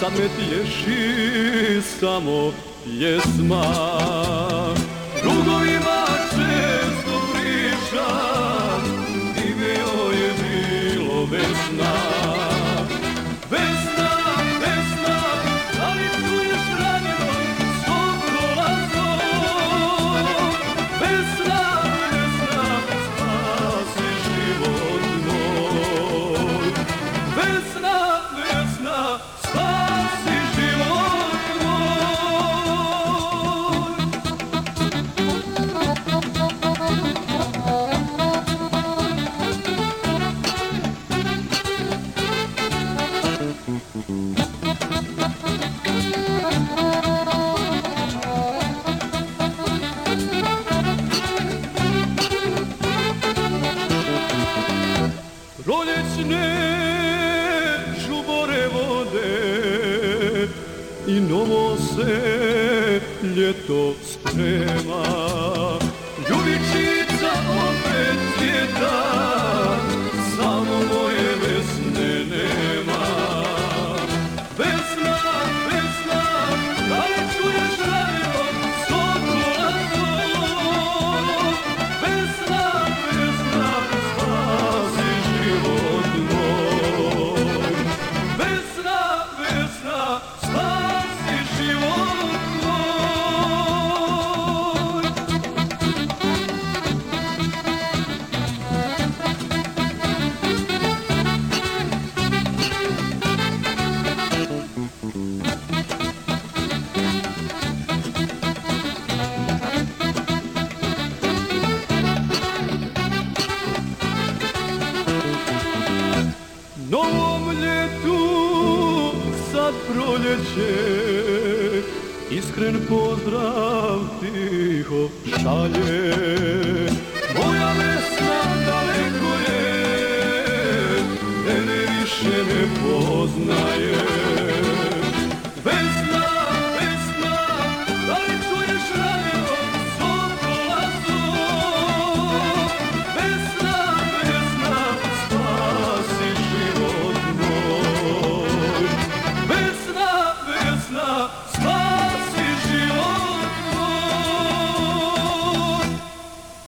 Sad me tješi samo pjesma. Drugovima Proljećne žubore vode i novo se ljeto sprema. Novom ljetu sad proljeće. Iskren pozdrav tiho šalje. Moja vesna daleko je Mene više ne poznaje